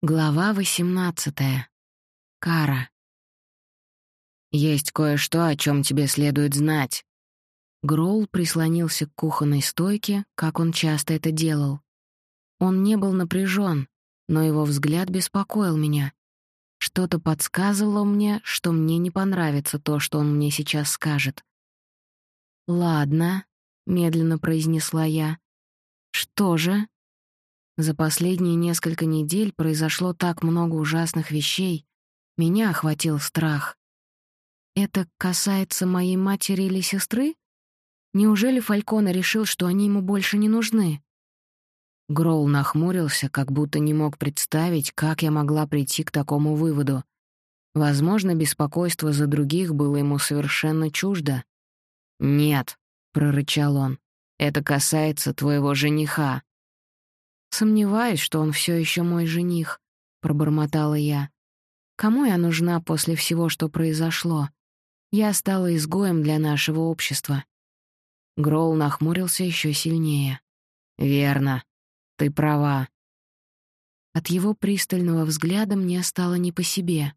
Глава 18. Кара. «Есть кое-что, о чем тебе следует знать». Гроул прислонился к кухонной стойке, как он часто это делал. Он не был напряжен, но его взгляд беспокоил меня. Что-то подсказывало мне, что мне не понравится то, что он мне сейчас скажет. «Ладно», — медленно произнесла я. «Что же?» За последние несколько недель произошло так много ужасных вещей. Меня охватил страх. Это касается моей матери или сестры? Неужели Фалькона решил, что они ему больше не нужны? Гроул нахмурился, как будто не мог представить, как я могла прийти к такому выводу. Возможно, беспокойство за других было ему совершенно чуждо. «Нет», — прорычал он, — «это касается твоего жениха». «Сомневаюсь, что он все еще мой жених», — пробормотала я. «Кому я нужна после всего, что произошло? Я стала изгоем для нашего общества». Гроул нахмурился еще сильнее. «Верно. Ты права». От его пристального взгляда мне стало не по себе.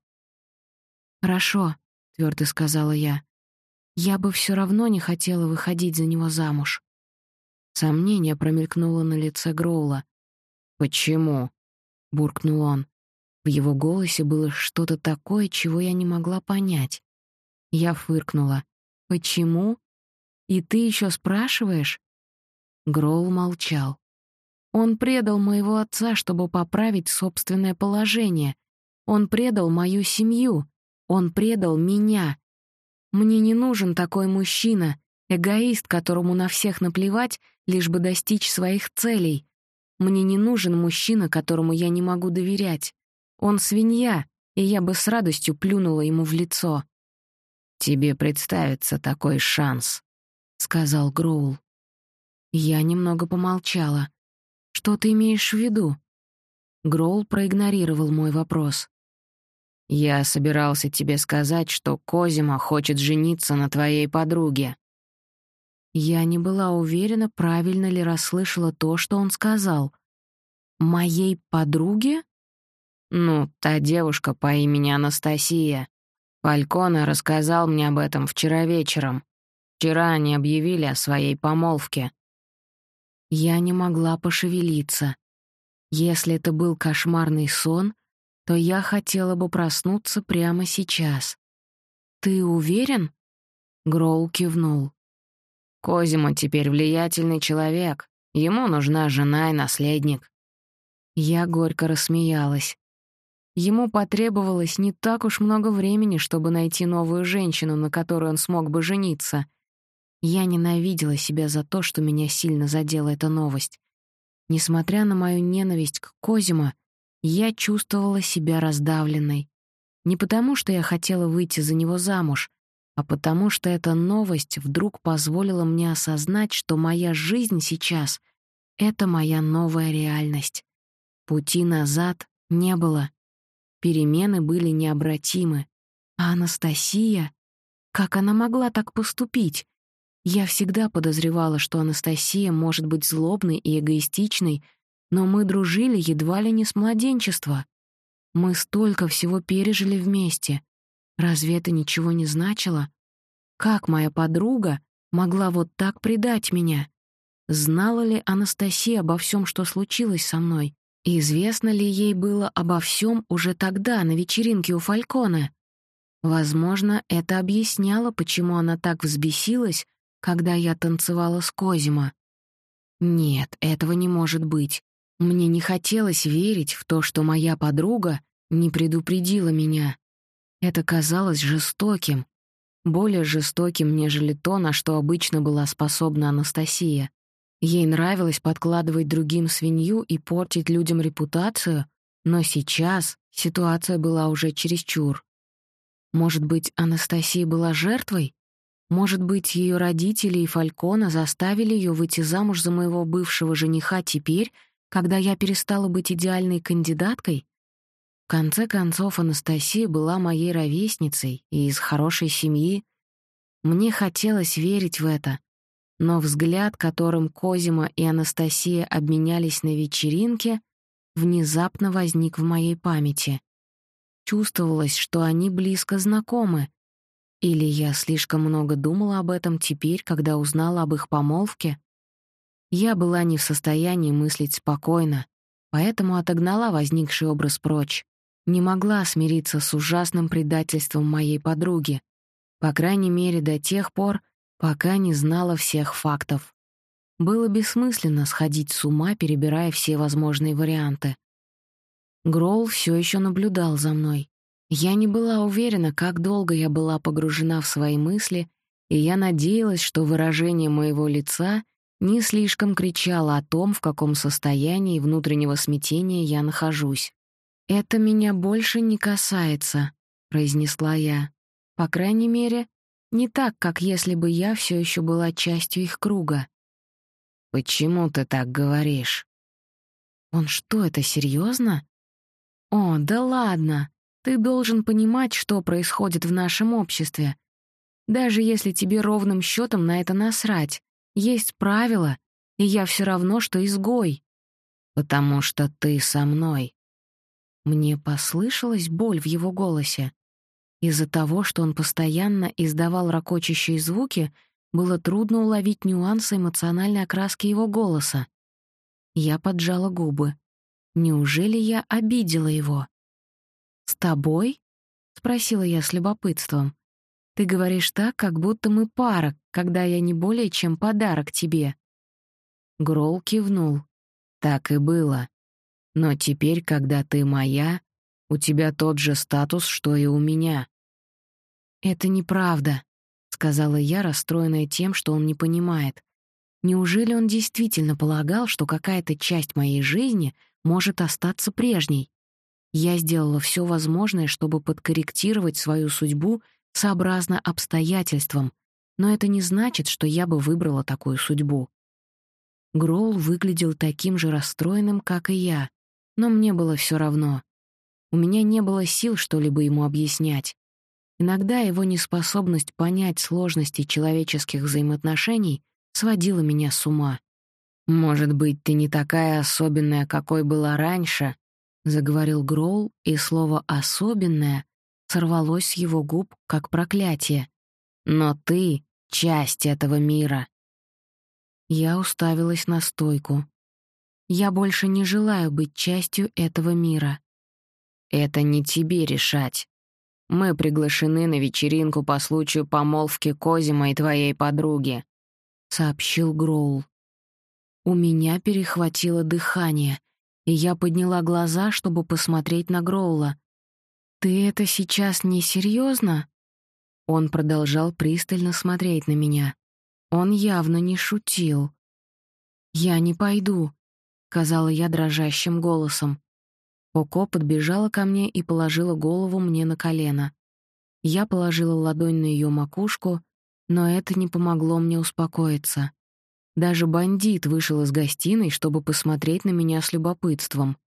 «Хорошо», — твердо сказала я. «Я бы все равно не хотела выходить за него замуж». Сомнение промелькнуло на лице Гроула, «Почему?» — буркнул он. В его голосе было что-то такое, чего я не могла понять. Я фыркнула. «Почему? И ты еще спрашиваешь?» Гроул молчал. «Он предал моего отца, чтобы поправить собственное положение. Он предал мою семью. Он предал меня. Мне не нужен такой мужчина, эгоист, которому на всех наплевать, лишь бы достичь своих целей. Мне не нужен мужчина, которому я не могу доверять. Он свинья, и я бы с радостью плюнула ему в лицо. «Тебе представится такой шанс», — сказал Гроул. Я немного помолчала. «Что ты имеешь в виду?» Гроул проигнорировал мой вопрос. «Я собирался тебе сказать, что Козима хочет жениться на твоей подруге». Я не была уверена, правильно ли расслышала то, что он сказал. «Моей подруге?» «Ну, та девушка по имени Анастасия. Фалькона рассказал мне об этом вчера вечером. Вчера они объявили о своей помолвке». Я не могла пошевелиться. Если это был кошмарный сон, то я хотела бы проснуться прямо сейчас. «Ты уверен?» Гроул кивнул. Козимо теперь влиятельный человек. Ему нужна жена и наследник. Я горько рассмеялась. Ему потребовалось не так уж много времени, чтобы найти новую женщину, на которой он смог бы жениться. Я ненавидела себя за то, что меня сильно задела эта новость. Несмотря на мою ненависть к Козимо, я чувствовала себя раздавленной. Не потому, что я хотела выйти за него замуж, а потому что эта новость вдруг позволила мне осознать, что моя жизнь сейчас — это моя новая реальность. Пути назад не было. Перемены были необратимы. А Анастасия? Как она могла так поступить? Я всегда подозревала, что Анастасия может быть злобной и эгоистичной, но мы дружили едва ли не с младенчества. Мы столько всего пережили вместе. Разве это ничего не значило? Как моя подруга могла вот так предать меня? Знала ли Анастасия обо всем, что случилось со мной? И известно ли ей было обо всем уже тогда, на вечеринке у Фалькона? Возможно, это объясняло, почему она так взбесилась, когда я танцевала с Козима. Нет, этого не может быть. Мне не хотелось верить в то, что моя подруга не предупредила меня. Это казалось жестоким, более жестоким, нежели то, на что обычно была способна Анастасия. Ей нравилось подкладывать другим свинью и портить людям репутацию, но сейчас ситуация была уже чересчур. Может быть, Анастасия была жертвой? Может быть, ее родители и Фалькона заставили ее выйти замуж за моего бывшего жениха теперь, когда я перестала быть идеальной кандидаткой? Конце концов, Анастасия была моей ровесницей и из хорошей семьи. Мне хотелось верить в это, но взгляд, которым Козима и Анастасия обменялись на вечеринке, внезапно возник в моей памяти. Чувствовалось, что они близко знакомы. Или я слишком много думала об этом теперь, когда узнала об их помолвке? Я была не в состоянии мыслить спокойно, поэтому отогнала возникший образ прочь. Не могла смириться с ужасным предательством моей подруги, по крайней мере до тех пор, пока не знала всех фактов. Было бессмысленно сходить с ума, перебирая все возможные варианты. Гролл все еще наблюдал за мной. Я не была уверена, как долго я была погружена в свои мысли, и я надеялась, что выражение моего лица не слишком кричала о том, в каком состоянии внутреннего смятения я нахожусь. «Это меня больше не касается», — произнесла я. «По крайней мере, не так, как если бы я все еще была частью их круга». «Почему ты так говоришь?» «Он что, это серьезно? «О, да ладно! Ты должен понимать, что происходит в нашем обществе. Даже если тебе ровным счетом на это насрать. Есть правила, и я все равно, что изгой. Потому что ты со мной. Мне послышалась боль в его голосе. Из-за того, что он постоянно издавал ракочущие звуки, было трудно уловить нюансы эмоциональной окраски его голоса. Я поджала губы. Неужели я обидела его? «С тобой?» — спросила я с любопытством. Ты говоришь так, как будто мы пара, когда я не более чем подарок тебе». Грол кивнул. «Так и было. Но теперь, когда ты моя, у тебя тот же статус, что и у меня». «Это неправда», — сказала я, расстроенная тем, что он не понимает. Неужели он действительно полагал, что какая-то часть моей жизни может остаться прежней? Я сделала все возможное, чтобы подкорректировать свою судьбу сообразно обстоятельствам, но это не значит, что я бы выбрала такую судьбу. Гроул выглядел таким же расстроенным, как и я, но мне было все равно. У меня не было сил что-либо ему объяснять. Иногда его неспособность понять сложности человеческих взаимоотношений сводила меня с ума. «Может быть, ты не такая особенная, какой была раньше?» — заговорил Гроул, и слово «особенное» сорвалось с его губ, как проклятие. «Но ты — часть этого мира». Я уставилась на стойку. Я больше не желаю быть частью этого мира. Это не тебе решать. Мы приглашены на вечеринку по случаю помолвки Козима и твоей подруги», — сообщил Гроул. У меня перехватило дыхание, и я подняла глаза, чтобы посмотреть на Гроула. «Ты это сейчас не серьезно? Он продолжал пристально смотреть на меня. Он явно не шутил. «Я не пойду», — сказала я дрожащим голосом. Коко подбежала ко мне и положила голову мне на колено. Я положила ладонь на ее макушку, но это не помогло мне успокоиться. Даже бандит вышел из гостиной, чтобы посмотреть на меня с любопытством.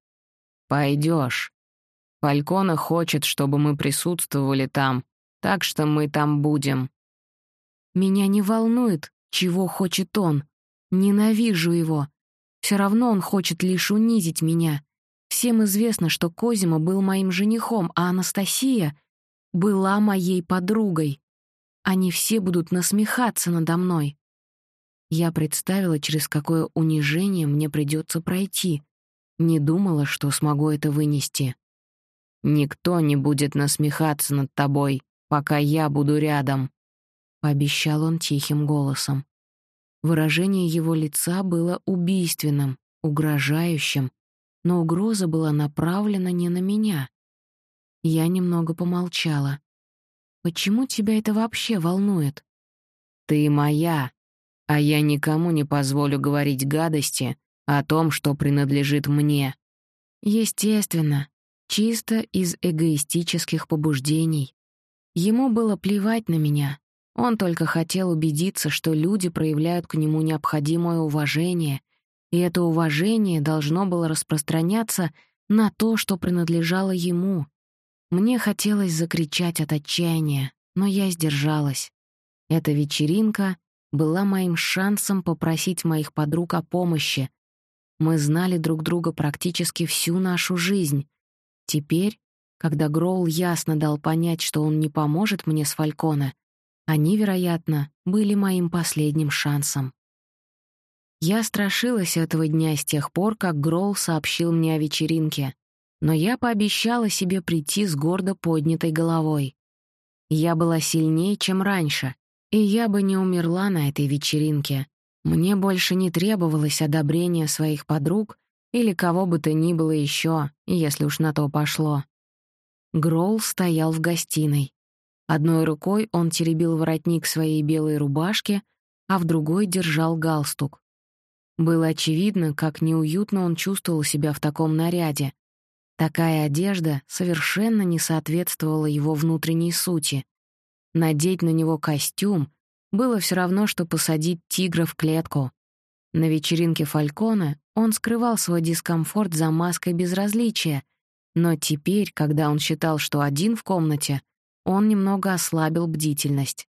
Пойдешь. Фалькона хочет, чтобы мы присутствовали там, так что мы там будем». «Меня не волнует, чего хочет он. Ненавижу его. Все равно он хочет лишь унизить меня. Всем известно, что Козима был моим женихом, а Анастасия была моей подругой. Они все будут насмехаться надо мной. Я представила, через какое унижение мне придется пройти. Не думала, что смогу это вынести. «Никто не будет насмехаться над тобой, пока я буду рядом», — пообещал он тихим голосом. Выражение его лица было убийственным, угрожающим, но угроза была направлена не на меня. Я немного помолчала. «Почему тебя это вообще волнует?» «Ты моя, а я никому не позволю говорить гадости о том, что принадлежит мне». «Естественно, чисто из эгоистических побуждений. Ему было плевать на меня. Он только хотел убедиться, что люди проявляют к нему необходимое уважение, и это уважение должно было распространяться на то, что принадлежало ему. Мне хотелось закричать от отчаяния, но я сдержалась. Эта вечеринка была моим шансом попросить моих подруг о помощи. Мы знали друг друга практически всю нашу жизнь. Теперь, когда Гроул ясно дал понять, что он не поможет мне с Фалькона, они, вероятно, были моим последним шансом. Я страшилась этого дня с тех пор, как Гроул сообщил мне о вечеринке, но я пообещала себе прийти с гордо поднятой головой. Я была сильнее, чем раньше, и я бы не умерла на этой вечеринке. Мне больше не требовалось одобрения своих подруг или кого бы то ни было еще, если уж на то пошло. Гролл стоял в гостиной. Одной рукой он теребил воротник своей белой рубашки, а в другой держал галстук. Было очевидно, как неуютно он чувствовал себя в таком наряде. Такая одежда совершенно не соответствовала его внутренней сути. Надеть на него костюм было все равно, что посадить тигра в клетку. На вечеринке Фалькона он скрывал свой дискомфорт за маской безразличия, но теперь, когда он считал, что один в комнате, он немного ослабил бдительность.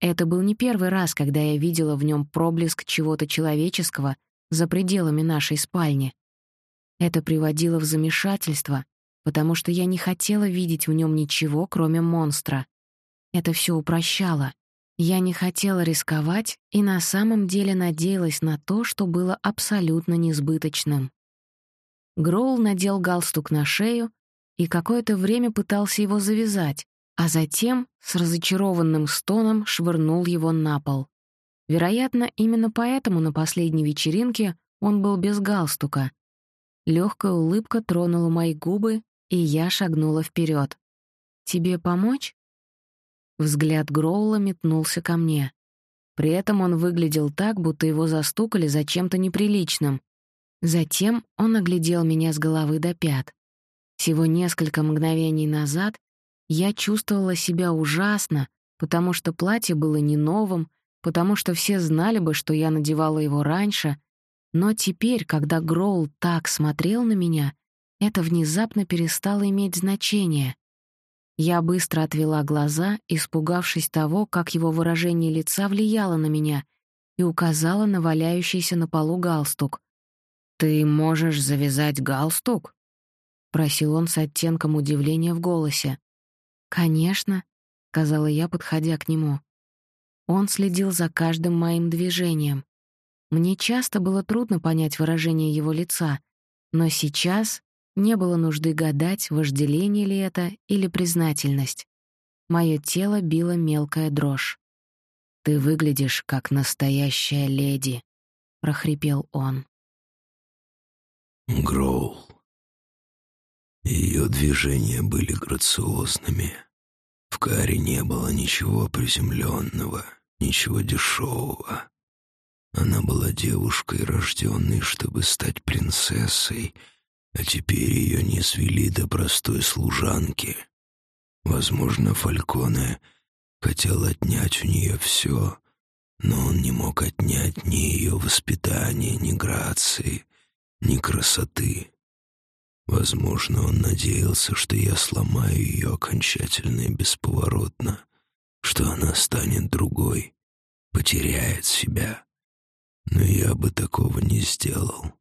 Это был не первый раз, когда я видела в нем проблеск чего-то человеческого за пределами нашей спальни. Это приводило в замешательство, потому что я не хотела видеть в нем ничего, кроме монстра. Это все упрощало. Я не хотела рисковать и на самом деле надеялась на то, что было абсолютно несбыточным. Гроул надел галстук на шею и какое-то время пытался его завязать, а затем с разочарованным стоном швырнул его на пол. Вероятно, именно поэтому на последней вечеринке он был без галстука. Легкая улыбка тронула мои губы, и я шагнула вперед. «Тебе помочь?» Взгляд Гроула метнулся ко мне. При этом он выглядел так, будто его застукали за чем-то неприличным. Затем он оглядел меня с головы до пят. Всего несколько мгновений назад я чувствовала себя ужасно, потому что платье было не новым, потому что все знали бы, что я надевала его раньше, но теперь, когда Гроул так смотрел на меня, это внезапно перестало иметь значение. Я быстро отвела глаза, испугавшись того, как его выражение лица влияло на меня, и указала на валяющийся на полу галстук. «Ты можешь завязать галстук?» — просил он с оттенком удивления в голосе. «Конечно», — сказала я, подходя к нему. Он следил за каждым моим движением. Мне часто было трудно понять выражение его лица, но сейчас не было нужды гадать, вожделение ли это или признательность. Моё тело било мелкая дрожь. «Ты выглядишь как настоящая леди», — прохрипел он. Гроул. Ее движения были грациозными. В Каре не было ничего приземленного, ничего дешевого. Она была девушкой, рожденной, чтобы стать принцессой, а теперь ее не свели до простой служанки. Возможно, Фальконе хотел отнять у нее все, но он не мог отнять ни ее воспитания, ни грации, ни красоты. Возможно, он надеялся, что я сломаю ее окончательно и бесповоротно, что она станет другой, потеряет себя. Но я бы такого не сделал.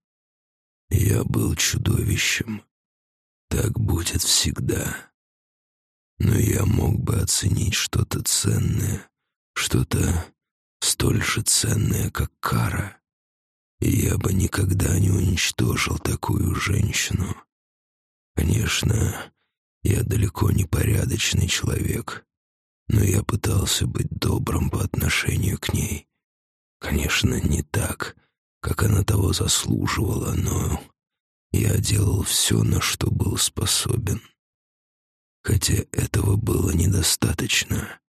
Я был чудовищем. Так будет всегда. Но я мог бы оценить что-то ценное, что-то столь же ценное, как кара. И я бы никогда не уничтожил такую женщину. Конечно, я далеко не порядочный человек, но я пытался быть добрым по отношению к ней. Конечно, не так, как она того заслуживала, но я делал все, на что был способен. Хотя этого было недостаточно,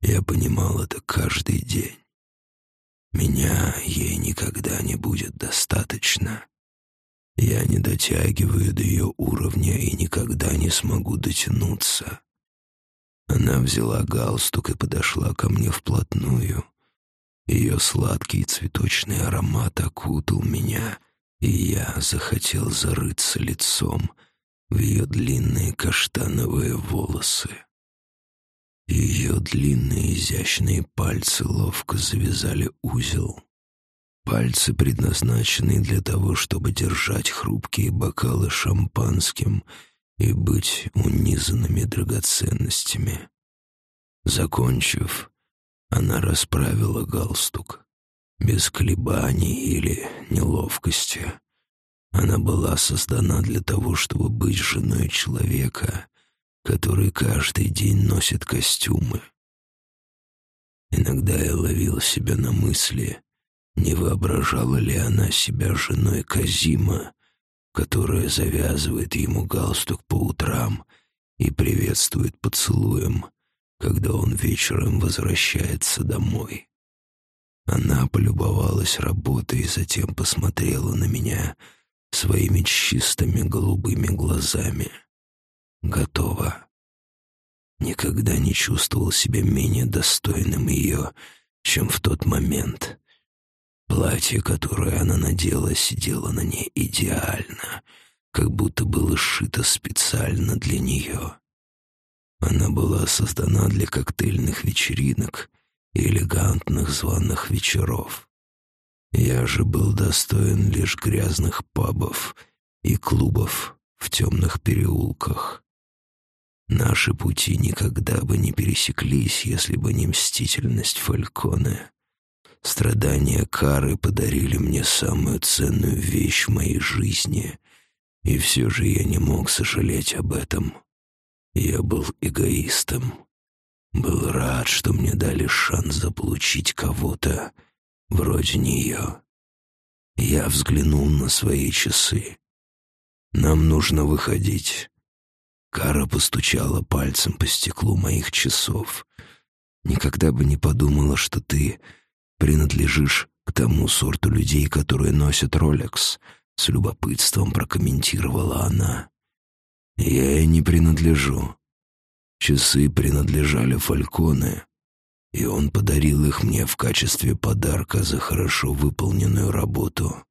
я понимал это каждый день. Меня ей никогда не будет достаточно. Я не дотягиваю до ее уровня и никогда не смогу дотянуться. Она взяла галстук и подошла ко мне вплотную. Ее сладкий цветочный аромат окутал меня, и я захотел зарыться лицом в ее длинные каштановые волосы. Ее длинные изящные пальцы ловко завязали узел. Пальцы, предназначенные для того, чтобы держать хрупкие бокалы шампанским и быть унизанными драгоценностями. Закончив, она расправила галстук. Без колебаний или неловкости. Она была создана для того, чтобы быть женой человека, который каждый день носит костюмы. Иногда я ловил себя на мысли, не воображала ли она себя женой Казима, которая завязывает ему галстук по утрам и приветствует поцелуем, когда он вечером возвращается домой. Она полюбовалась работой и затем посмотрела на меня своими чистыми голубыми глазами. Готова. Никогда не чувствовал себя менее достойным ее, чем в тот момент. Платье, которое она надела, сидело на ней идеально, как будто было сшито специально для нее. Она была создана для коктейльных вечеринок и элегантных званых вечеров. Я же был достоин лишь грязных пабов и клубов в темных переулках. Наши пути никогда бы не пересеклись, если бы не мстительность Фальконе. Страдания Кары подарили мне самую ценную вещь в моей жизни, и все же я не мог сожалеть об этом. Я был эгоистом. Был рад, что мне дали шанс заполучить кого-то вроде нее. Я взглянул на свои часы. «Нам нужно выходить». Кара постучала пальцем по стеклу моих часов. «Никогда бы не подумала, что ты принадлежишь к тому сорту людей, которые носят Ролекс», — с любопытством прокомментировала она. «Я и не принадлежу. Часы принадлежали Фальконе, и он подарил их мне в качестве подарка за хорошо выполненную работу.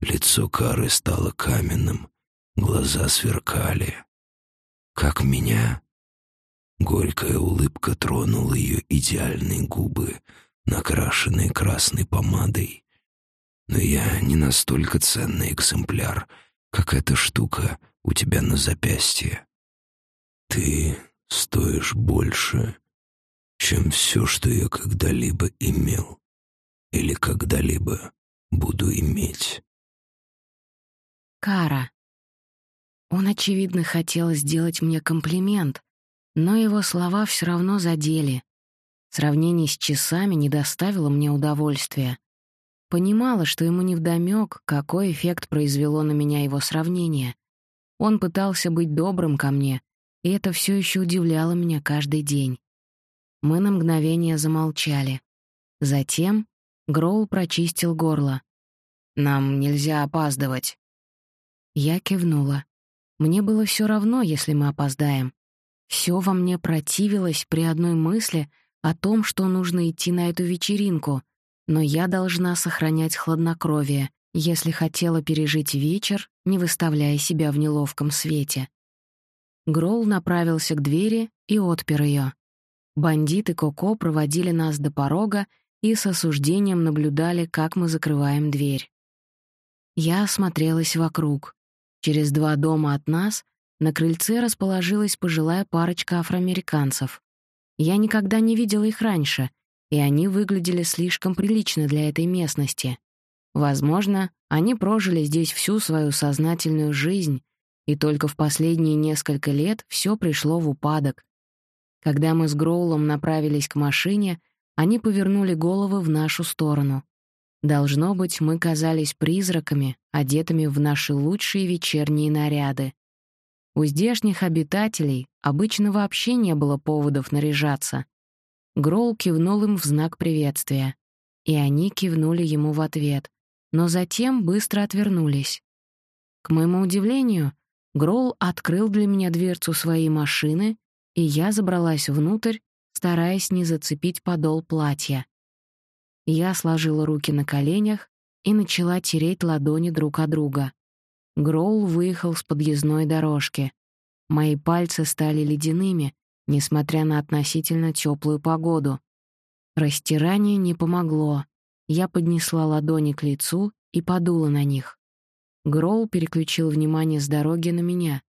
Лицо Кары стало каменным, глаза сверкали. Как меня? Горькая улыбка тронула ее идеальные губы, накрашенные красной помадой. Но я не настолько ценный экземпляр, как эта штука у тебя на запястье. Ты стоишь больше, чем все, что я когда-либо имел или когда-либо буду иметь. Кара. Он, очевидно, хотел сделать мне комплимент, но его слова все равно задели. Сравнение с часами не доставило мне удовольствия. Понимала, что ему невдомёк, какой эффект произвело на меня его сравнение. Он пытался быть добрым ко мне, и это все еще удивляло меня каждый день. Мы на мгновение замолчали. Затем Гроул прочистил горло. «Нам нельзя опаздывать». Я кивнула. Мне было все равно, если мы опоздаем. Все во мне противилось при одной мысли о том, что нужно идти на эту вечеринку, но я должна сохранять хладнокровие, если хотела пережить вечер, не выставляя себя в неловком свете. Гролл направился к двери и отпер ее. Бандиты Коко проводили нас до порога и с осуждением наблюдали, как мы закрываем дверь. Я осмотрелась вокруг. Через два дома от нас на крыльце расположилась пожилая парочка афроамериканцев. Я никогда не видела их раньше, и они выглядели слишком прилично для этой местности. Возможно, они прожили здесь всю свою сознательную жизнь, и только в последние несколько лет все пришло в упадок, когда мы с Гроулом направились к машине, они повернули головы в нашу сторону. Должно быть, мы казались призраками, одетыми в наши лучшие вечерние наряды. У здешних обитателей обычно вообще не было поводов наряжаться. Гроул кивнул им в знак приветствия, и они кивнули ему в ответ, но затем быстро отвернулись. К моему удивлению, Гроул открыл для меня дверцу своей машины и я забралась внутрь, стараясь не зацепить подол платья. Я сложила руки на коленях и начала тереть ладони друг от друга. Гроул выехал с подъездной дорожки. Мои пальцы стали ледяными, несмотря на относительно теплую погоду. Растирание не помогло. Я поднесла ладони к лицу и подула на них. Гроул переключил внимание с дороги на меня.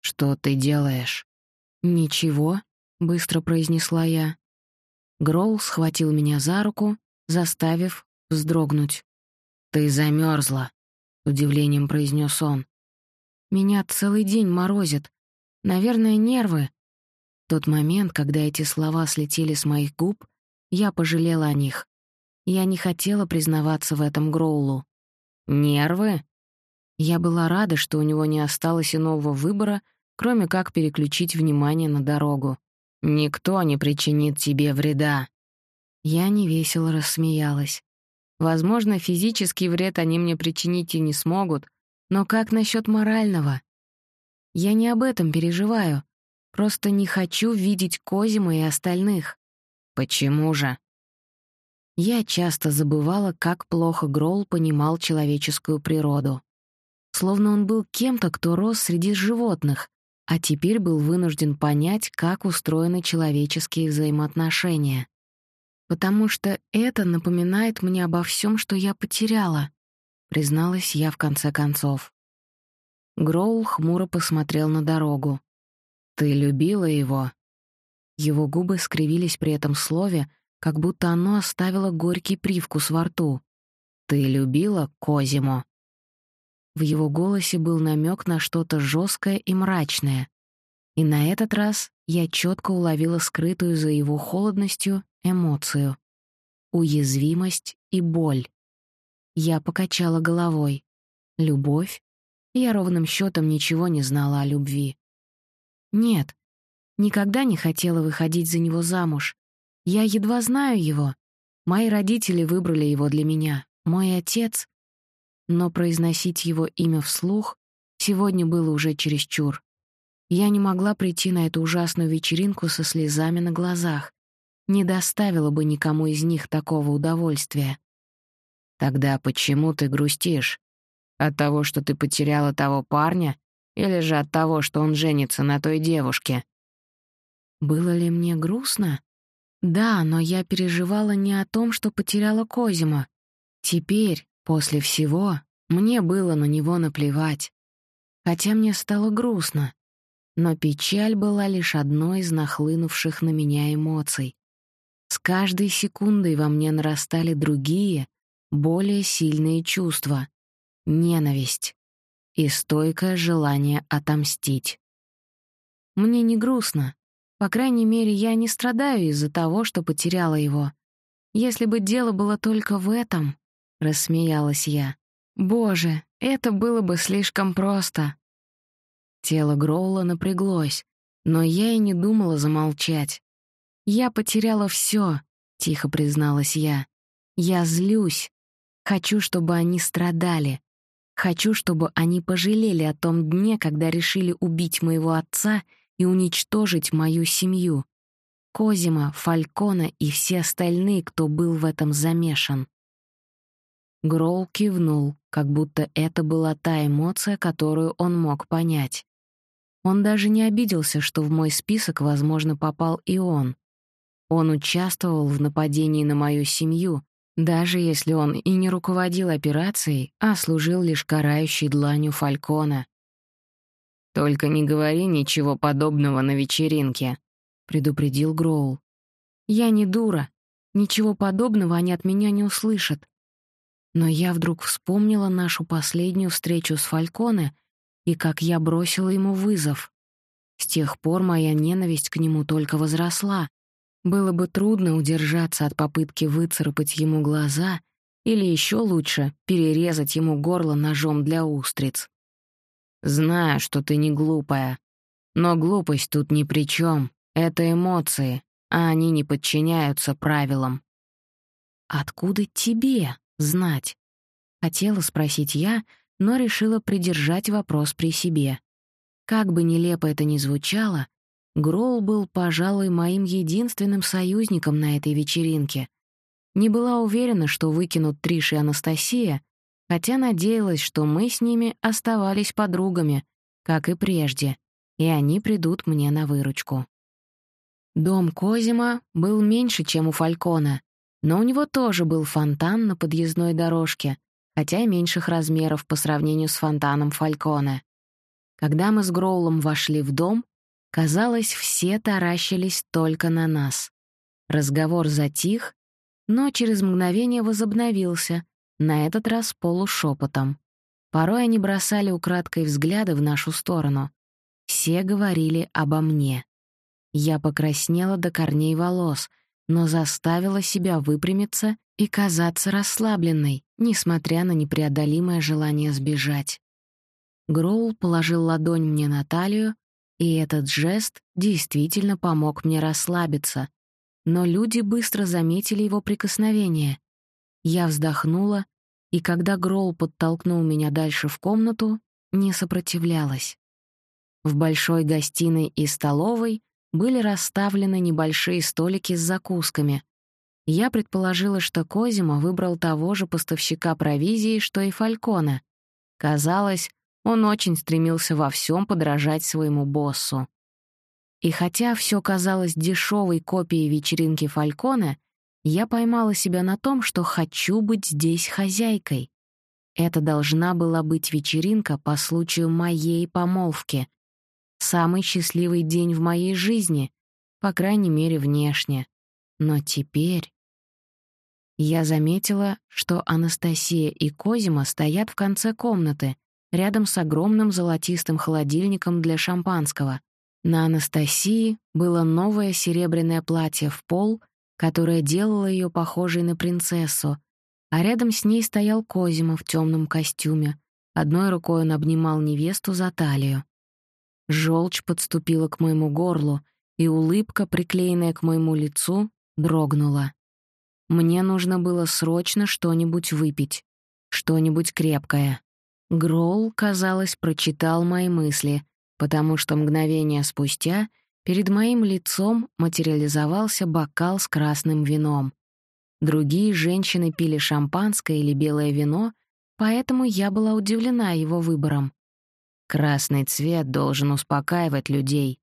«Что ты делаешь?» «Ничего», — быстро произнесла я. Гроул схватил меня за руку, заставив вздрогнуть. «Ты замерзла», — удивлением произнес он. «Меня целый день морозит. Наверное, нервы». тот момент, когда эти слова слетели с моих губ, я пожалела о них. Я не хотела признаваться в этом Гроулу. «Нервы?» Я была рада, что у него не осталось иного выбора, кроме как переключить внимание на дорогу. Никто не причинит тебе вреда». Я невесело рассмеялась. Возможно, физический вред они мне причинить и не смогут, но как насчет морального? Я не об этом переживаю. Просто не хочу видеть Козима и остальных. Почему же? Я часто забывала, как плохо Гролл понимал человеческую природу. Словно он был кем-то, кто рос среди животных, а теперь был вынужден понять, как устроены человеческие взаимоотношения. Потому что это напоминает мне обо всем, что я потеряла, призналась я в конце концов. Гроул хмуро посмотрел на дорогу. Ты любила его? Его губы скривились при этом слове, как будто оно оставило горький привкус во рту. Ты любила Козимо? В его голосе был намек на что-то жесткое и мрачное. И на этот раз я четко уловила скрытую за его холодностью эмоцию. Уязвимость и боль. Я покачала головой. Любовь? Я ровным счетом ничего не знала о любви. Нет, никогда не хотела выходить за него замуж. Я едва знаю его. Мои родители выбрали его для меня. Мой отец но произносить его имя вслух сегодня было уже чересчур. Я не могла прийти на эту ужасную вечеринку со слезами на глазах. Не доставила бы никому из них такого удовольствия. Тогда почему ты грустишь? От того, что ты потеряла того парня, или же от того, что он женится на той девушке? Было ли мне грустно? Да, но я переживала не о том, что потеряла Козима. Теперь, После всего мне было на него наплевать. Хотя мне стало грустно. Но печаль была лишь одной из нахлынувших на меня эмоций. С каждой секундой во мне нарастали другие, более сильные чувства. Ненависть и стойкое желание отомстить. Мне не грустно. По крайней мере, я не страдаю из-за того, что потеряла его. Если бы дело было только в этом, — рассмеялась я. «Боже, это было бы слишком просто». Тело Гроула напряглось, но я и не думала замолчать. «Я потеряла все, тихо призналась я. «Я злюсь. Хочу, чтобы они страдали. Хочу, чтобы они пожалели о том дне, когда решили убить моего отца и уничтожить мою семью. Козима, Фалькона и все остальные, кто был в этом замешан. Гроул кивнул, как будто это была та эмоция, которую он мог понять. Он даже не обиделся, что в мой список, возможно, попал и он. Он участвовал в нападении на мою семью, даже если он и не руководил операцией, а служил лишь карающей дланью Фалькона. «Только не говори ничего подобного на вечеринке», — предупредил Гроул. «Я не дура. Ничего подобного они от меня не услышат. Но я вдруг вспомнила нашу последнюю встречу с Фальконе и как я бросила ему вызов. С тех пор моя ненависть к нему только возросла. Было бы трудно удержаться от попытки выцарапать ему глаза или еще лучше перерезать ему горло ножом для устриц. Знаю, что ты не глупая, но глупость тут ни при чем. Это эмоции, а они не подчиняются правилам. Откуда тебе знать? Хотела спросить я, но решила придержать вопрос при себе. Как бы нелепо это ни звучало, Гроул был, пожалуй, моим единственным союзником на этой вечеринке. Не была уверена, что выкинут Триш и Анастасия, хотя надеялась, что мы с ними оставались подругами, как и прежде, и они придут мне на выручку. Дом Козима был меньше, чем у Фалькона, Но у него тоже был фонтан на подъездной дорожке, хотя и меньших размеров по сравнению с фонтаном Фальконе. Когда мы с Гроулом вошли в дом, казалось, все таращились только на нас. Разговор затих, но через мгновение возобновился, на этот раз полушепотом. Порой они бросали украдкой взгляды в нашу сторону. Все говорили обо мне. Я покраснела до корней волос, но заставила себя выпрямиться и казаться расслабленной, несмотря на непреодолимое желание сбежать. Гроул положил ладонь мне на талию, и этот жест действительно помог мне расслабиться. Но люди быстро заметили его прикосновение. Я вздохнула, и когда Гроул подтолкнул меня дальше в комнату, не сопротивлялась. В большой гостиной и столовой были расставлены небольшие столики с закусками. Я предположила, что Козима выбрал того же поставщика провизии, что и Фалькона. Казалось, он очень стремился во всем подражать своему боссу. И хотя все казалось дешевой копией вечеринки Фалькона, я поймала себя на том, что хочу быть здесь хозяйкой. Это должна была быть вечеринка по случаю моей помолвки, Самый счастливый день в моей жизни, по крайней мере, внешне. Но теперь... Я заметила, что Анастасия и Козима стоят в конце комнаты, рядом с огромным золотистым холодильником для шампанского. На Анастасии было новое серебряное платье в пол, которое делало ее похожей на принцессу, а рядом с ней стоял Козима в темном костюме. Одной рукой он обнимал невесту за талию. Желчь подступила к моему горлу, и улыбка, приклеенная к моему лицу, дрогнула. Мне нужно было срочно что-нибудь выпить, что-нибудь крепкое. Гролл, казалось, прочитал мои мысли, потому что мгновение спустя перед моим лицом материализовался бокал с красным вином. Другие женщины пили шампанское или белое вино, поэтому я была удивлена его выбором. Красный цвет должен успокаивать людей.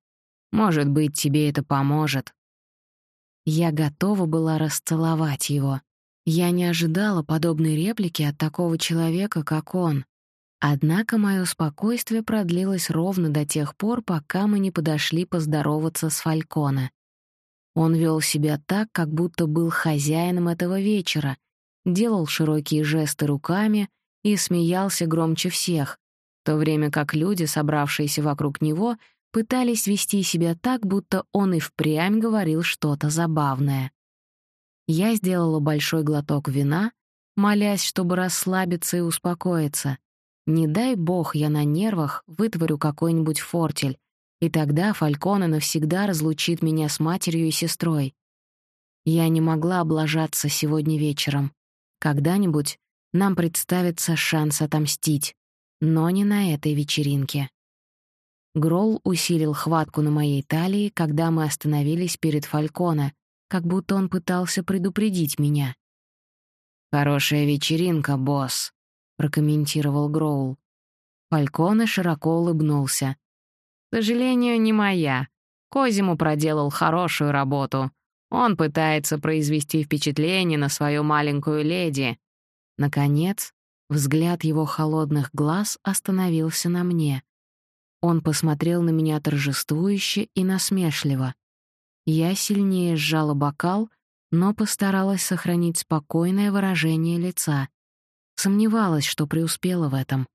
Может быть, тебе это поможет. Я готова была расцеловать его. Я не ожидала подобной реплики от такого человека, как он. Однако мое спокойствие продлилось ровно до тех пор, пока мы не подошли поздороваться с Фальконе. Он вел себя так, как будто был хозяином этого вечера, делал широкие жесты руками и смеялся громче всех, в то время как люди, собравшиеся вокруг него, пытались вести себя так, будто он и впрямь говорил что-то забавное. Я сделала большой глоток вина, молясь, чтобы расслабиться и успокоиться. Не дай бог я на нервах вытворю какой-нибудь фортель, и тогда Фалькона навсегда разлучит меня с матерью и сестрой. Я не могла облажаться сегодня вечером. Когда-нибудь нам представится шанс отомстить. Но не на этой вечеринке. Гролл усилил хватку на моей талии, когда мы остановились перед Фалькона, как будто он пытался предупредить меня. «Хорошая вечеринка, босс», — прокомментировал Гроул. Фальконе широко улыбнулся. «К сожалению, не моя. Козиму проделал хорошую работу. Он пытается произвести впечатление на свою маленькую леди». Наконец, Взгляд его холодных глаз остановился на мне. Он посмотрел на меня торжествующе и насмешливо. Я сильнее сжала бокал, но постаралась сохранить спокойное выражение лица. Сомневалась, что преуспела в этом.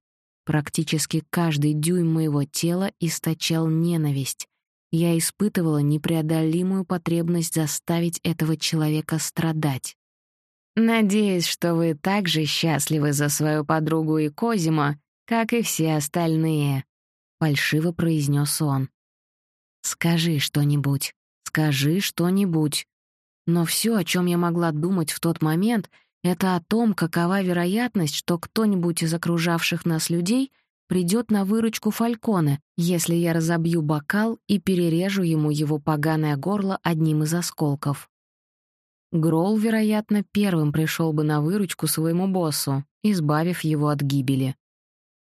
Практически каждый дюйм моего тела источал ненависть. Я испытывала непреодолимую потребность заставить этого человека страдать. Надеюсь, что вы так же счастливы за свою подругу и Козима, как и все остальные», — фальшиво произнес он. «Скажи что-нибудь, скажи что-нибудь». Но все, о чем я могла думать в тот момент, это о том, какова вероятность, что кто-нибудь из окружавших нас людей придет на выручку Фальконе, если я разобью бокал и перережу ему его поганое горло одним из осколков. Грол, вероятно, первым пришел бы на выручку своему боссу, избавив его от гибели.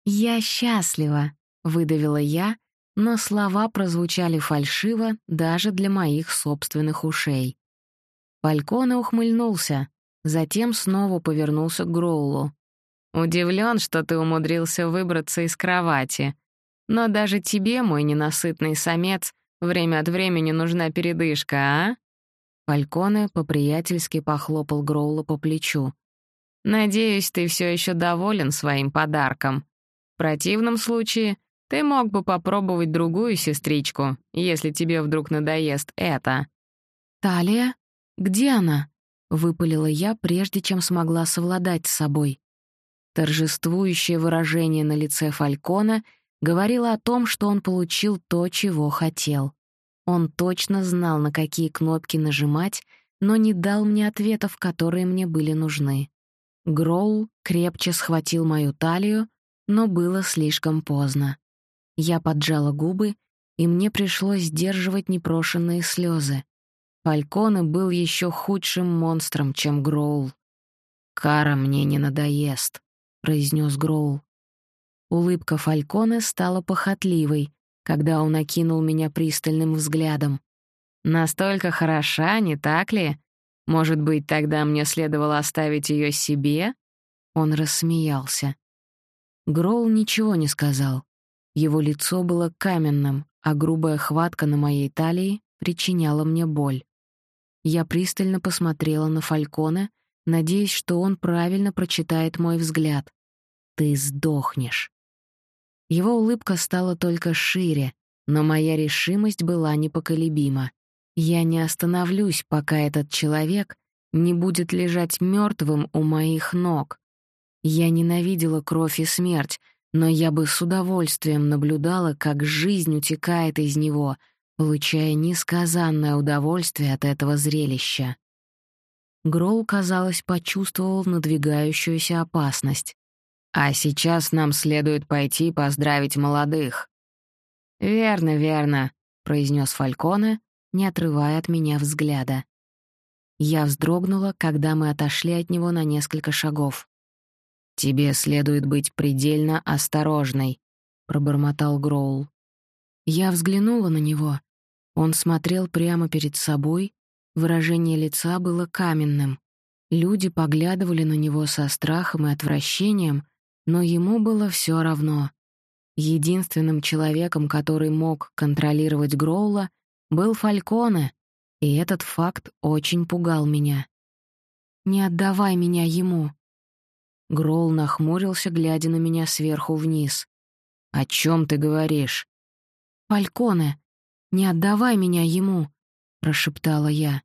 «Я счастлива», — выдавила я, но слова прозвучали фальшиво даже для моих собственных ушей. Фальконе ухмыльнулся, затем снова повернулся к Гроулу. «Удивлен, что ты умудрился выбраться из кровати. Но даже тебе, мой ненасытный самец, время от времени нужна передышка, а?» Фальконе по-приятельски похлопал Гроула по плечу. «Надеюсь, ты все еще доволен своим подарком. В противном случае ты мог бы попробовать другую сестричку, если тебе вдруг надоест это». «Талия?» «Где она?» — выпалила я, прежде чем смогла совладать с собой. Торжествующее выражение на лице Фалькона говорило о том, что он получил то, чего хотел. Он точно знал, на какие кнопки нажимать, но не дал мне ответов, которые мне были нужны. Гроул крепче схватил мою талию, но было слишком поздно. Я поджала губы, и мне пришлось сдерживать непрошенные слезы. Фальконе был еще худшим монстром, чем Гроул. «Кара мне не надоест», — произнес Гроул. Улыбка Фальконе стала похотливой, когда он окинул меня пристальным взглядом. «Настолько хороша, не так ли? Может быть, тогда мне следовало оставить ее себе?» Он рассмеялся. Гроул ничего не сказал. Его лицо было каменным, а грубая хватка на моей талии причиняла мне боль. Я пристально посмотрела на Фалькона, надеясь, что он правильно прочитает мой взгляд. «Ты сдохнешь». Его улыбка стала только шире, но моя решимость была непоколебима. Я не остановлюсь, пока этот человек не будет лежать мертвым у моих ног. Я ненавидела кровь и смерть, но я бы с удовольствием наблюдала, как жизнь утекает из него — получая несказанное удовольствие от этого зрелища. Гроу, казалось, почувствовал надвигающуюся опасность. «А сейчас нам следует пойти поздравить молодых». «Верно, верно», — произнес Фальконе, не отрывая от меня взгляда. Я вздрогнула, когда мы отошли от него на несколько шагов. «Тебе следует быть предельно осторожной», — пробормотал Гроул. Я взглянула на него, он смотрел прямо перед собой, выражение лица было каменным. Люди поглядывали на него со страхом и отвращением, но ему было все равно. Единственным человеком, который мог контролировать Гроула, был Фальконе, и этот факт очень пугал меня. «Не отдавай меня ему!» Гроул нахмурился, глядя на меня сверху вниз. «О чем ты говоришь?» «Фальконе, «Не отдавай меня ему», — прошептала я.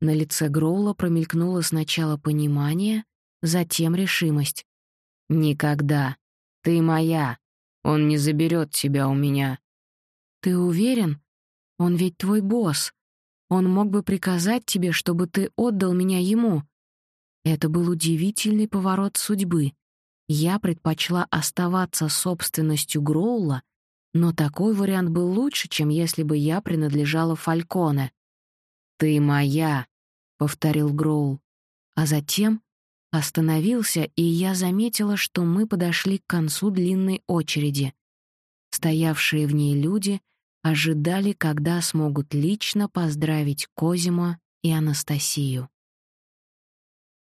На лице Гроула промелькнуло сначала понимание, затем решимость. «Никогда. Ты моя. Он не заберет тебя у меня». «Ты уверен? Он ведь твой босс. Он мог бы приказать тебе, чтобы ты отдал меня ему». Это был удивительный поворот судьбы. Я предпочла оставаться собственностью Гроула, но такой вариант был лучше, чем если бы я принадлежала Фальконе. «Ты моя», — повторил Гроул. А затем остановился, и я заметила, что мы подошли к концу длинной очереди. Стоявшие в ней люди ожидали, когда смогут лично поздравить Козима и Анастасию.